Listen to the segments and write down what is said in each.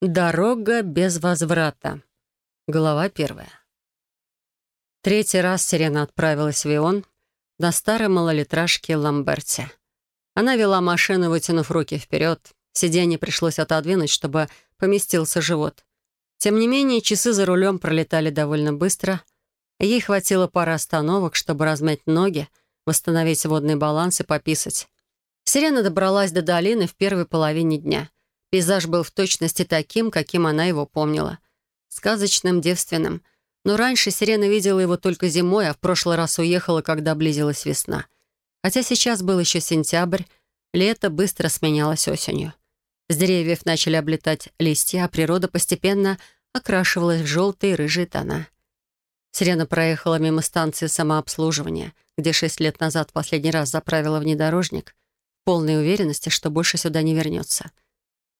Дорога без возврата. Глава первая. Третий раз Сирена отправилась в Ион на старой малолитражке Ламберте. Она вела машину, вытянув руки вперед. Сиденье пришлось отодвинуть, чтобы поместился живот. Тем не менее, часы за рулем пролетали довольно быстро. Ей хватило пары остановок, чтобы размять ноги, восстановить водный баланс и пописать. Сирена добралась до долины в первой половине дня — Пейзаж был в точности таким, каким она его помнила. Сказочным, девственным. Но раньше Сирена видела его только зимой, а в прошлый раз уехала, когда близилась весна. Хотя сейчас был еще сентябрь, лето быстро сменялось осенью. С деревьев начали облетать листья, а природа постепенно окрашивалась в желтые и рыжие тона. Сирена проехала мимо станции самообслуживания, где шесть лет назад последний раз заправила внедорожник, в полной уверенности, что больше сюда не вернется —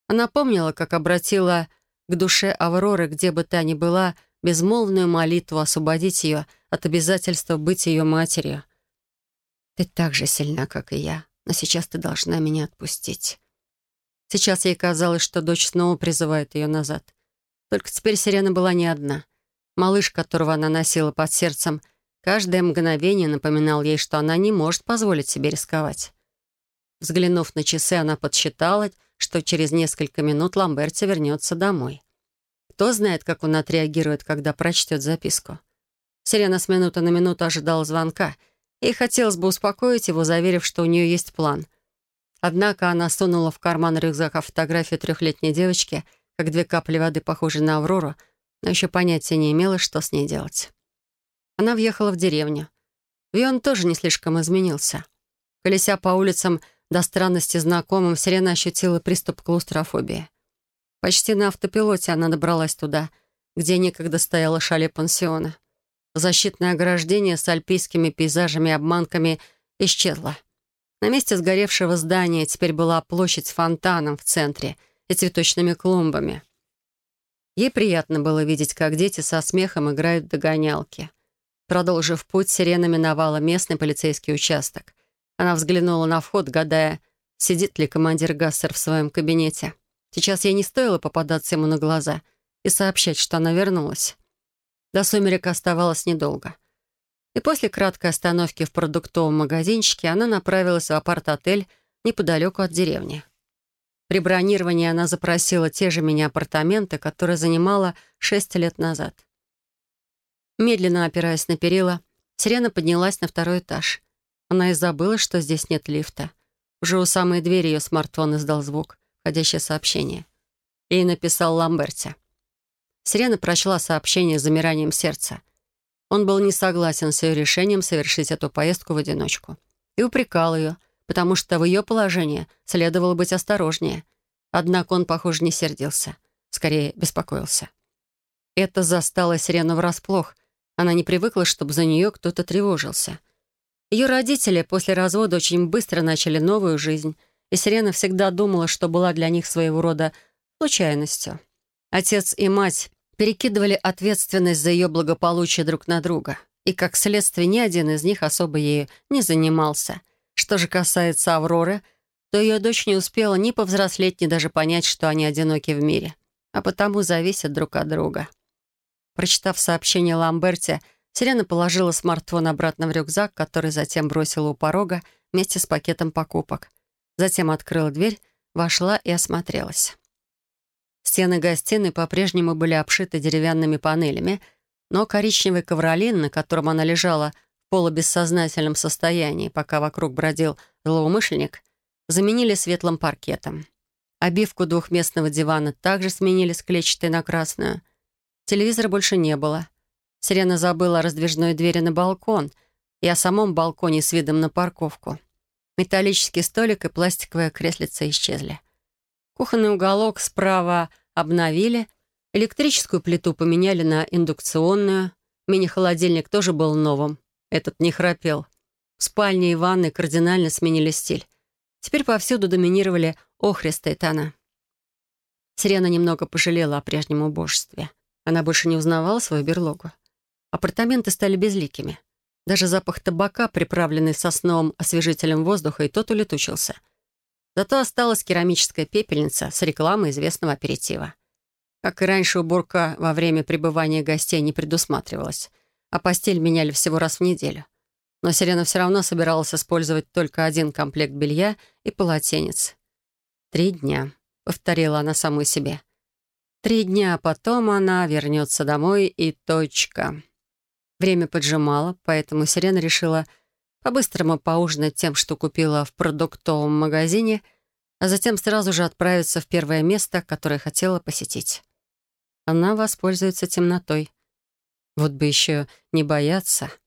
она помнила, как обратила к душе Авроры, где бы та ни была, безмолвную молитву освободить ее от обязательства быть ее матерью. «Ты так же сильна, как и я, но сейчас ты должна меня отпустить». Сейчас ей казалось, что дочь снова призывает ее назад. Только теперь Сирена была не одна. Малыш, которого она носила под сердцем, каждое мгновение напоминал ей, что она не может позволить себе рисковать. Взглянув на часы, она подсчитала, что через несколько минут Ламберти вернется домой. Кто знает, как он отреагирует, когда прочтет записку. Сирена с минуты на минуту ожидала звонка, и хотелось бы успокоить его, заверив, что у нее есть план. Однако она сунула в карман рюкзака фотографию трехлетней девочки, как две капли воды, похожей на Аврору, но еще понятия не имела, что с ней делать. Она въехала в деревню. Вион тоже не слишком изменился. Колеся по улицам, до странности знакомым, Сирена ощутила приступ клаустрофобии. Почти на автопилоте она добралась туда, где некогда стояла шале пансиона. Защитное ограждение с альпийскими пейзажами и обманками исчезло. На месте сгоревшего здания теперь была площадь с фонтаном в центре и цветочными клумбами. Ей приятно было видеть, как дети со смехом играют в догонялки. Продолжив путь, Сирена миновала местный полицейский участок. Она взглянула на вход, гадая, сидит ли командир Гассер в своем кабинете. Сейчас ей не стоило попадаться ему на глаза и сообщать, что она вернулась. До сумерек оставалось недолго. И после краткой остановки в продуктовом магазинчике она направилась в апарт-отель неподалеку от деревни. При бронировании она запросила те же мини-апартаменты, которые занимала шесть лет назад. Медленно опираясь на перила, Сирена поднялась на второй этаж. Она и забыла, что здесь нет лифта. Уже у самой двери ее смартфон издал звук, входящее сообщение. И написал Ламберти. Сирена прочла сообщение с замиранием сердца. Он был не согласен с ее решением совершить эту поездку в одиночку. И упрекал ее, потому что в ее положении следовало быть осторожнее. Однако он, похоже, не сердился. Скорее, беспокоился. Это застало Сирену врасплох. Она не привыкла, чтобы за нее кто-то тревожился. Ее родители после развода очень быстро начали новую жизнь, и Сирена всегда думала, что была для них своего рода случайностью. Отец и мать перекидывали ответственность за ее благополучие друг на друга, и, как следствие, ни один из них особо ею не занимался. Что же касается Авроры, то ее дочь не успела ни повзрослеть, ни даже понять, что они одиноки в мире, а потому зависят друг от друга. Прочитав сообщение Ламберте, Сирена положила смартфон обратно в рюкзак, который затем бросила у порога вместе с пакетом покупок. Затем открыла дверь, вошла и осмотрелась. Стены гостиной по-прежнему были обшиты деревянными панелями, но коричневый ковролин, на котором она лежала в полубессознательном состоянии, пока вокруг бродил злоумышленник, заменили светлым паркетом. Обивку двухместного дивана также сменили с клетчатой на красную. Телевизора больше не было — Сирена забыла о раздвижной двери на балкон и о самом балконе с видом на парковку. Металлический столик и пластиковая креслица исчезли. Кухонный уголок справа обновили, электрическую плиту поменяли на индукционную, мини-холодильник тоже был новым, этот не храпел. В спальне и ванной кардинально сменили стиль. Теперь повсюду доминировали охристые тона. Сирена немного пожалела о прежнем убожестве. Она больше не узнавала свою берлогу. Апартаменты стали безликими. Даже запах табака, приправленный сосновым освежителем воздуха, и тот улетучился. Зато осталась керамическая пепельница с рекламой известного аперитива. Как и раньше, уборка во время пребывания гостей не предусматривалась, а постель меняли всего раз в неделю. Но Сирена все равно собиралась использовать только один комплект белья и полотенец. «Три дня», — повторила она самой себе. «Три дня, а потом она вернется домой и точка». Время поджимало, поэтому Сирена решила по-быстрому поужинать тем, что купила в продуктовом магазине, а затем сразу же отправиться в первое место, которое хотела посетить. Она воспользуется темнотой. Вот бы еще не бояться —